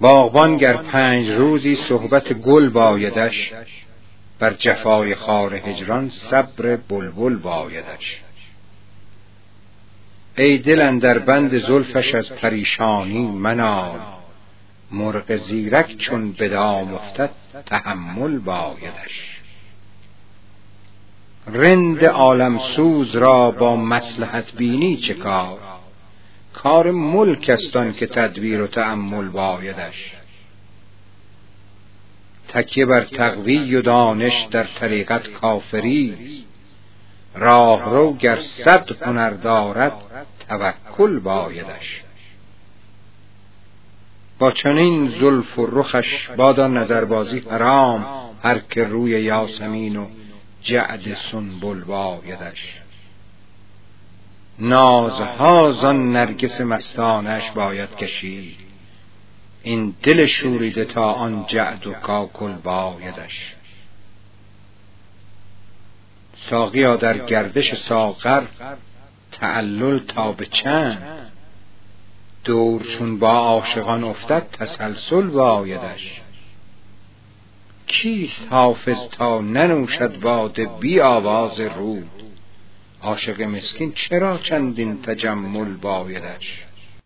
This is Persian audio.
باغبان گر پنج روزی صحبت گل بایدش بر جفای خار هجران صبر بلبل بایدش. ای دل در بند زلفش از پریشانی منال مرغ زیرک چون به دام افتد تحمل بایدش. رند عالم سوز را با مصلحت بینی چه کار ملک است که تدبیر و تأمل بایدش. تکیه بر تقوی و دانش در طریقت کافری راه رو گر صد هنر دارد توکل بایدش. با چنین زلف و رخش بادا نظربازی حرام هر که روی یاسمین و جعد سنبل بایدش. نازها زان نرگس مستانش باید کشید. این دل شوریده تا آن جعد و کاکل بایدش. ساقیا در گردش ساغر تعلل تا به چند. دور چون با عاشقان افتد تسلسل بایدش. کیست حافظ تا ننوشد باده بی آواز رود؟ عاشق مسکین چرا چندین تجمل بایدش؟